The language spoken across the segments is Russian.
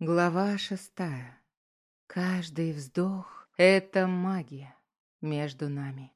Глава шестая. Каждый вздох — это магия между нами.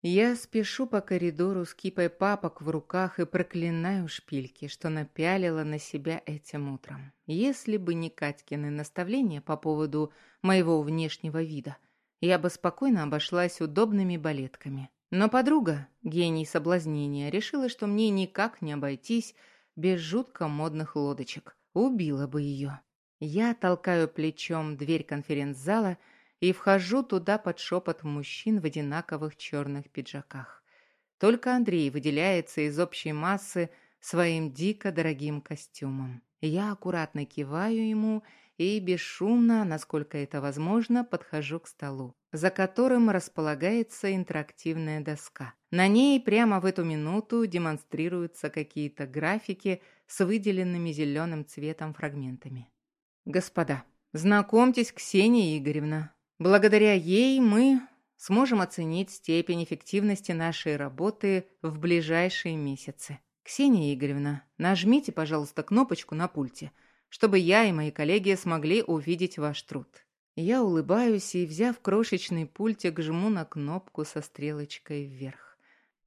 Я спешу по коридору с кипой папок в руках и проклинаю шпильки, что напялила на себя этим утром. Если бы не Катькины наставления по поводу моего внешнего вида, я бы спокойно обошлась удобными балетками. Но подруга, гений соблазнения, решила, что мне никак не обойтись без жутко модных лодочек – убила бы ее. Я толкаю плечом дверь конференц-зала и вхожу туда под шепот мужчин в одинаковых черных пиджаках. Только Андрей выделяется из общей массы своим дико дорогим костюмом. Я аккуратно киваю ему и бесшумно, насколько это возможно, подхожу к столу, за которым располагается интерактивная доска. На ней прямо в эту минуту демонстрируются какие-то графики с выделенными зеленым цветом фрагментами. Господа, знакомьтесь, Ксения Игоревна. Благодаря ей мы сможем оценить степень эффективности нашей работы в ближайшие месяцы. Ксения Игоревна, нажмите, пожалуйста, кнопочку на пульте, чтобы я и мои коллеги смогли увидеть ваш труд. Я улыбаюсь и, взяв крошечный пультик, жму на кнопку со стрелочкой вверх.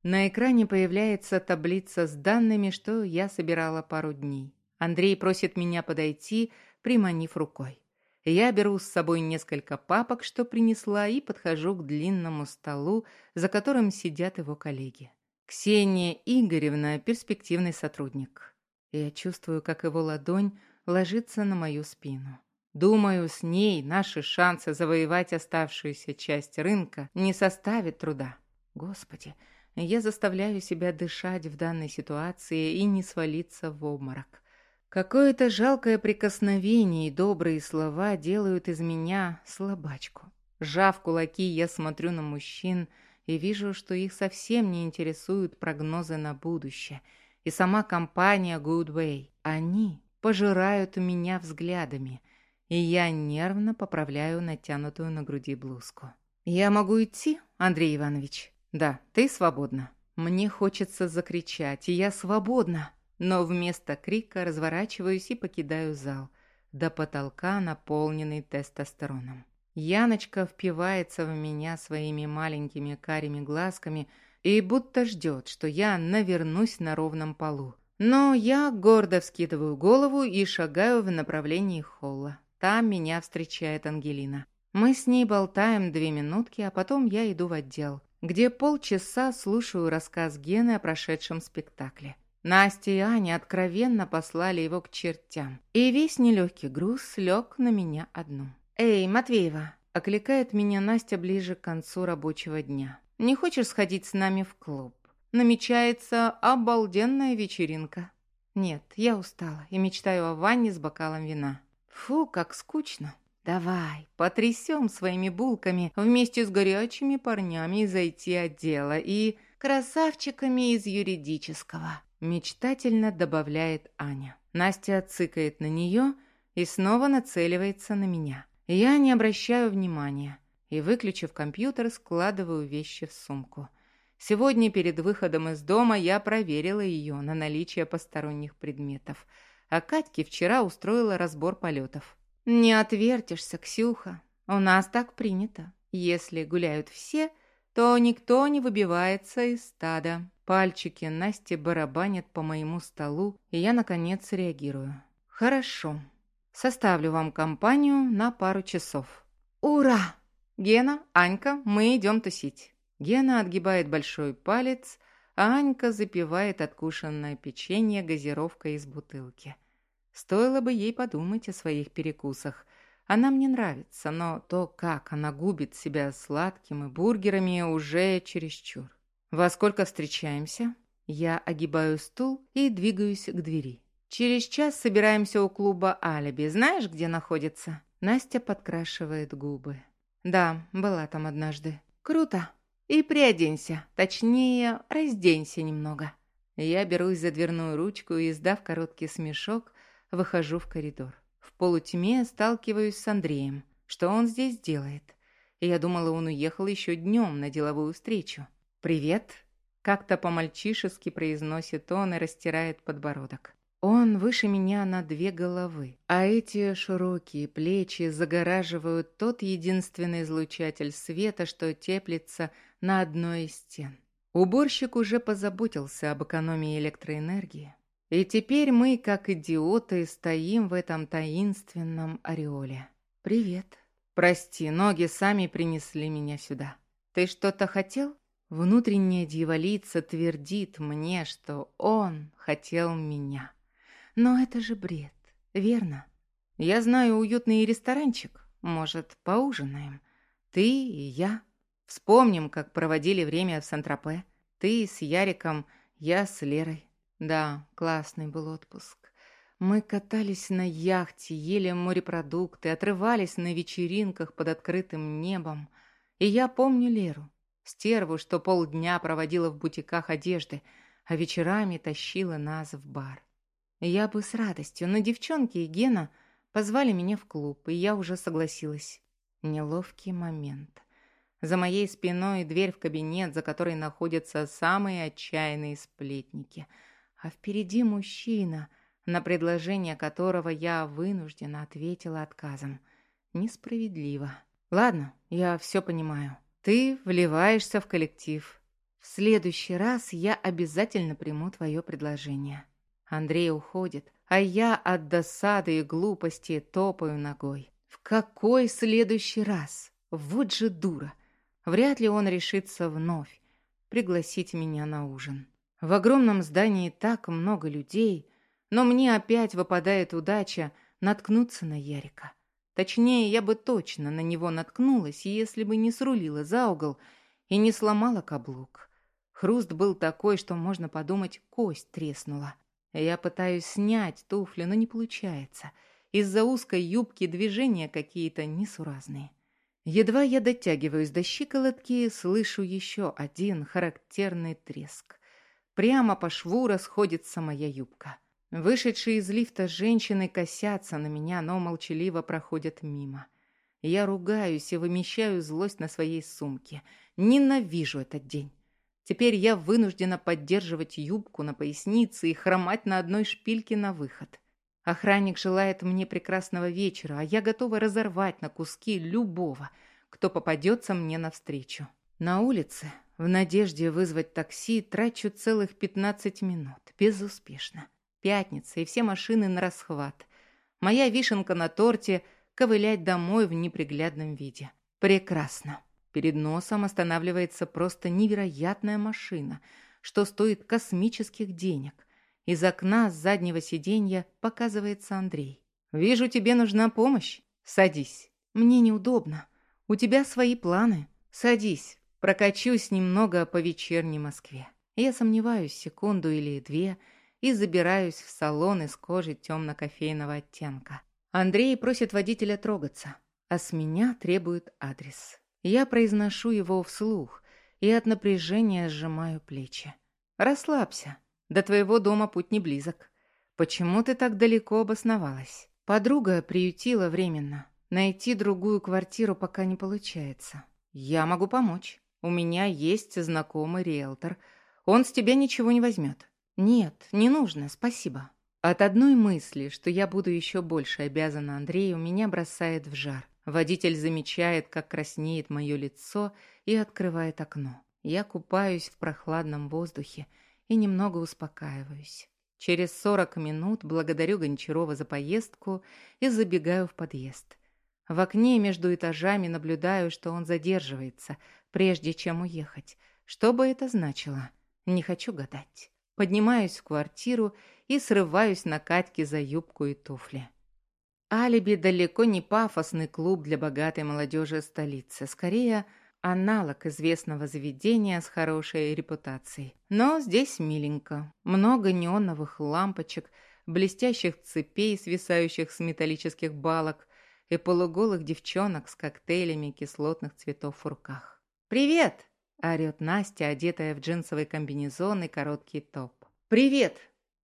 На экране появляется таблица с данными, что я собирала пару дней. Андрей просит меня подойти, приманив рукой. Я беру с собой несколько папок, что принесла, и подхожу к длинному столу, за которым сидят его коллеги. Ксения Игоревна – перспективный сотрудник. Я чувствую, как его ладонь ложится на мою спину. Думаю, с ней наши шансы завоевать оставшуюся часть рынка не составит труда. Господи, я заставляю себя дышать в данной ситуации и не свалиться в обморок. Какое-то жалкое прикосновение и добрые слова делают из меня слабачку. Сжав кулаки, я смотрю на мужчин и вижу, что их совсем не интересуют прогнозы на будущее. И сама компания Goodway. Они пожирают меня взглядами, и я нервно поправляю натянутую на груди блузку. «Я могу идти, Андрей Иванович?» «Да, ты свободна». Мне хочется закричать, и я свободна. Но вместо крика разворачиваюсь и покидаю зал, до потолка, наполненный тестостероном. Яночка впивается в меня своими маленькими карими глазками и будто ждет, что я навернусь на ровном полу. Но я гордо вскидываю голову и шагаю в направлении холла. Там меня встречает Ангелина. Мы с ней болтаем две минутки, а потом я иду в отдел где полчаса слушаю рассказ Гены о прошедшем спектакле. Настя и Аня откровенно послали его к чертям, и весь нелегкий груз лег на меня одну. «Эй, Матвеева!» – окликает меня Настя ближе к концу рабочего дня. «Не хочешь сходить с нами в клуб? Намечается обалденная вечеринка». «Нет, я устала и мечтаю о ванне с бокалом вина». «Фу, как скучно!» Давай, потрясем своими булками вместе с горячими парнями зайти от дела и красавчиками из юридического. Мечтательно добавляет Аня. Настя цыкает на нее и снова нацеливается на меня. Я не обращаю внимания и, выключив компьютер, складываю вещи в сумку. Сегодня перед выходом из дома я проверила ее на наличие посторонних предметов, а Катьке вчера устроила разбор полетов. «Не отвертишься, Ксюха. У нас так принято. Если гуляют все, то никто не выбивается из стада». Пальчики Насти барабанят по моему столу, и я, наконец, реагирую. «Хорошо. Составлю вам компанию на пару часов». «Ура! Гена, Анька, мы идем тусить». Гена отгибает большой палец, а Анька запивает откушенное печенье газировкой из бутылки. Стоило бы ей подумать о своих перекусах. Она мне нравится, но то, как она губит себя сладким и бургерами, уже чересчур. «Во сколько встречаемся?» Я огибаю стул и двигаюсь к двери. «Через час собираемся у клуба «Алиби». Знаешь, где находится?» Настя подкрашивает губы. «Да, была там однажды». «Круто. И приоденься. Точнее, разденься немного». Я берусь за дверную ручку и, издав короткий смешок, выхожу в коридор. В полутьме сталкиваюсь с Андреем. Что он здесь делает? Я думала, он уехал еще днем на деловую встречу. «Привет!» Как-то по-мальчишески произносит он и растирает подбородок. Он выше меня на две головы, а эти широкие плечи загораживают тот единственный излучатель света, что теплится на одной из стен. Уборщик уже позаботился об экономии электроэнергии, и теперь мы, как идиоты, стоим в этом таинственном ореоле. «Привет». «Прости, ноги сами принесли меня сюда. Ты что-то хотел?» Внутренняя дьяволица твердит мне, что он хотел меня. Но это же бред, верно? Я знаю уютный ресторанчик. Может, поужинаем? Ты и я. Вспомним, как проводили время в Сан-Тропе. Ты с Яриком, я с Лерой. Да, классный был отпуск. Мы катались на яхте, ели морепродукты, отрывались на вечеринках под открытым небом. И я помню Леру. Стерву, что полдня проводила в бутиках одежды, а вечерами тащила нас в бар. Я бы с радостью, но девчонки и Гена позвали меня в клуб, и я уже согласилась. Неловкий момент. За моей спиной дверь в кабинет, за которой находятся самые отчаянные сплетники. А впереди мужчина, на предложение которого я вынуждена ответила отказом. Несправедливо. Ладно, я все понимаю. Ты вливаешься в коллектив. В следующий раз я обязательно приму твое предложение. Андрей уходит, а я от досады и глупости топаю ногой. В какой следующий раз? Вот же дура. Вряд ли он решится вновь пригласить меня на ужин. В огромном здании так много людей, но мне опять выпадает удача наткнуться на Ярика. Точнее, я бы точно на него наткнулась, если бы не срулила за угол и не сломала каблук. Хруст был такой, что можно подумать, кость треснула. Я пытаюсь снять туфли, но не получается. Из-за узкой юбки движения какие-то несуразные. Едва я дотягиваюсь до щиколотки, слышу еще один характерный треск. Прямо по шву расходится моя юбка. Вышедшие из лифта женщины косятся на меня, но молчаливо проходят мимо. Я ругаюсь и вымещаю злость на своей сумке. Ненавижу этот день. Теперь я вынуждена поддерживать юбку на пояснице и хромать на одной шпильке на выход. Охранник желает мне прекрасного вечера, а я готова разорвать на куски любого, кто попадется мне навстречу. На улице, в надежде вызвать такси, трачу целых 15 минут. Безуспешно. Пятница, и все машины на расхват. Моя вишенка на торте — ковылять домой в неприглядном виде. Прекрасно. Перед носом останавливается просто невероятная машина, что стоит космических денег. Из окна с заднего сиденья показывается Андрей. «Вижу, тебе нужна помощь. Садись». «Мне неудобно. У тебя свои планы. Садись. Прокачусь немного по вечерней Москве». Я сомневаюсь секунду или две – и забираюсь в салон из кожи темно-кофейного оттенка. Андрей просит водителя трогаться, а с меня требует адрес. Я произношу его вслух и от напряжения сжимаю плечи. «Расслабься. До твоего дома путь не близок. Почему ты так далеко обосновалась?» Подруга приютила временно. Найти другую квартиру пока не получается. Я могу помочь. У меня есть знакомый риэлтор. Он с тебя ничего не возьмет. «Нет, не нужно, спасибо». От одной мысли, что я буду еще больше обязана Андрею, меня бросает в жар. Водитель замечает, как краснеет мое лицо и открывает окно. Я купаюсь в прохладном воздухе и немного успокаиваюсь. Через сорок минут благодарю Гончарова за поездку и забегаю в подъезд. В окне между этажами наблюдаю, что он задерживается, прежде чем уехать. Что бы это значило? Не хочу гадать. Поднимаюсь в квартиру и срываюсь на Катьке за юбку и туфли. Алиби далеко не пафосный клуб для богатой молодежи столицы, скорее аналог известного заведения с хорошей репутацией. Но здесь миленько. Много неоновых лампочек, блестящих цепей, свисающих с металлических балок, и полуголых девчонок с коктейлями кислотных цветов в руках. «Привет!» Орет Настя, одетая в джинсовый комбинезон и короткий топ. «Привет!»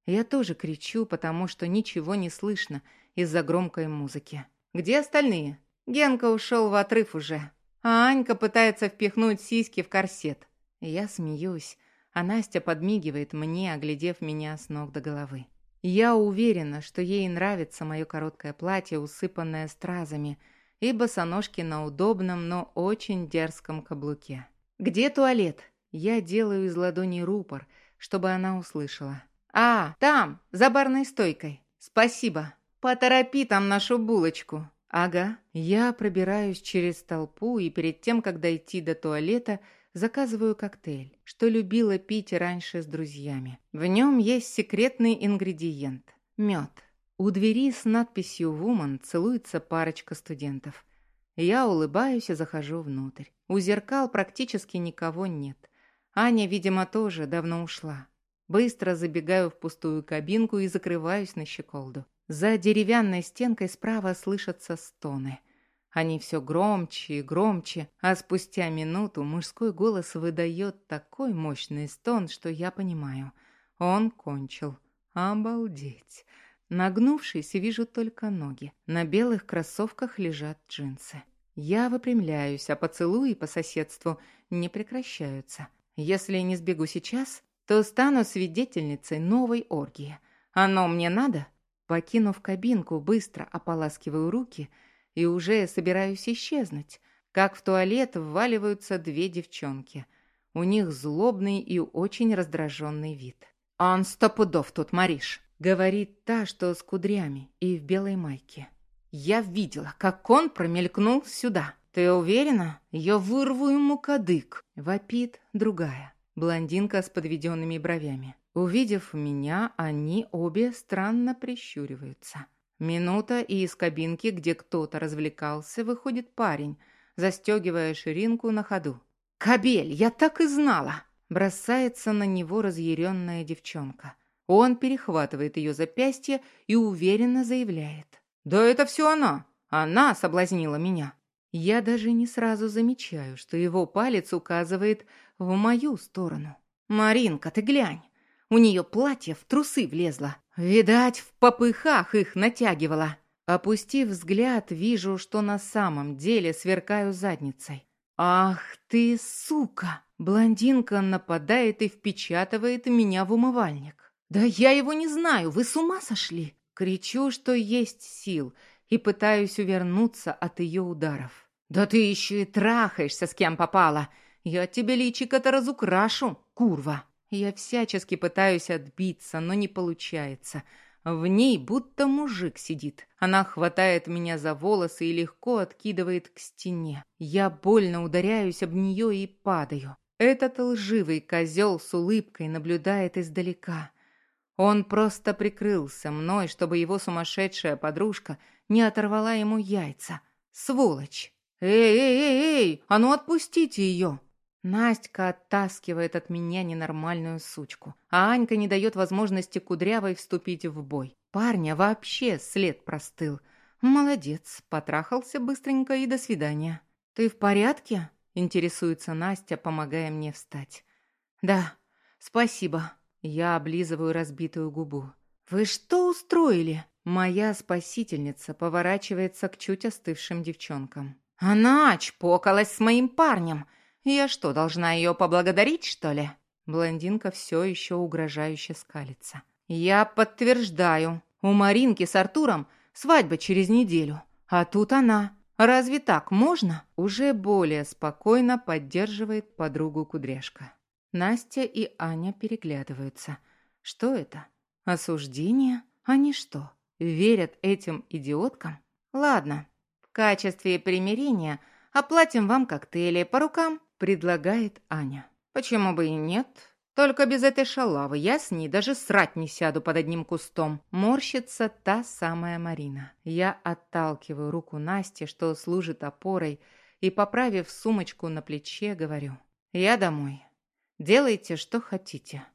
Я тоже кричу, потому что ничего не слышно из-за громкой музыки. «Где остальные?» Генка ушел в отрыв уже, а Анька пытается впихнуть сиськи в корсет. Я смеюсь, а Настя подмигивает мне, оглядев меня с ног до головы. Я уверена, что ей нравится мое короткое платье, усыпанное стразами, и босоножки на удобном, но очень дерзком каблуке. «Где туалет?» Я делаю из ладони рупор, чтобы она услышала. «А, там, за барной стойкой. Спасибо. Поторопи там нашу булочку». «Ага». Я пробираюсь через толпу и перед тем, как дойти до туалета, заказываю коктейль, что любила пить раньше с друзьями. В нем есть секретный ингредиент – мед. У двери с надписью «Вуман» целуется парочка студентов. Я улыбаюсь и захожу внутрь. У зеркал практически никого нет. Аня, видимо, тоже давно ушла. Быстро забегаю в пустую кабинку и закрываюсь на щеколду. За деревянной стенкой справа слышатся стоны. Они все громче и громче, а спустя минуту мужской голос выдает такой мощный стон, что я понимаю. Он кончил. Обалдеть. Нагнувшись, вижу только ноги. На белых кроссовках лежат джинсы. Я выпрямляюсь, а поцелуи по соседству не прекращаются. Если не сбегу сейчас, то стану свидетельницей новой оргии. Оно мне надо? Покинув кабинку, быстро ополаскиваю руки и уже собираюсь исчезнуть, как в туалет вваливаются две девчонки. У них злобный и очень раздраженный вид. «Он сто пудов тут, Мариш», — говорит та, что с кудрями и в белой майке. «Я видела, как он промелькнул сюда. Ты уверена? Я вырву ему кадык», — вопит другая. Блондинка с подведенными бровями. Увидев меня, они обе странно прищуриваются. Минута, и из кабинки, где кто-то развлекался, выходит парень, застегивая ширинку на ходу. «Кобель, я так и знала!» Бросается на него разъяренная девчонка. Он перехватывает ее запястье и уверенно заявляет. «Да это все она! Она соблазнила меня!» Я даже не сразу замечаю, что его палец указывает в мою сторону. «Маринка, ты глянь! У нее платье в трусы влезло. Видать, в попыхах их натягивала». Опустив взгляд, вижу, что на самом деле сверкаю задницей. «Ах ты, сука!» Блондинка нападает и впечатывает меня в умывальник. «Да я его не знаю, вы с ума сошли?» Кричу, что есть сил, и пытаюсь увернуться от ее ударов. «Да ты еще и трахаешься, с кем попала! Я тебе личико-то разукрашу, курва. Я всячески пытаюсь отбиться, но не получается. В ней будто мужик сидит. Она хватает меня за волосы и легко откидывает к стене. Я больно ударяюсь об нее и падаю. Этот лживый козел с улыбкой наблюдает издалека. Он просто прикрылся мной, чтобы его сумасшедшая подружка не оторвала ему яйца. Сволочь! «Эй, эй, эй, эй! А ну отпустите ее!» Настя оттаскивает от меня ненормальную сучку, а Анька не дает возможности Кудрявой вступить в бой. Парня вообще след простыл. Молодец, потрахался быстренько и до свидания. «Ты в порядке?» – интересуется Настя, помогая мне встать. «Да, спасибо». Я облизываю разбитую губу. «Вы что устроили?» Моя спасительница поворачивается к чуть остывшим девчонкам. «Она чпокалась с моим парнем!» «Я что, должна ее поблагодарить, что ли?» Блондинка все еще угрожающе скалится. «Я подтверждаю. У Маринки с Артуром свадьба через неделю. А тут она. Разве так можно?» Уже более спокойно поддерживает подругу Кудряшка. Настя и Аня переглядываются. «Что это? Осуждение? Они что, верят этим идиоткам? Ладно, в качестве примирения оплатим вам коктейли по рукам предлагает Аня. Почему бы и нет? Только без этой шалавы я с ней даже срать не сяду под одним кустом. Морщится та самая Марина. Я отталкиваю руку Насти, что служит опорой, и, поправив сумочку на плече, говорю. Я домой. Делайте, что хотите.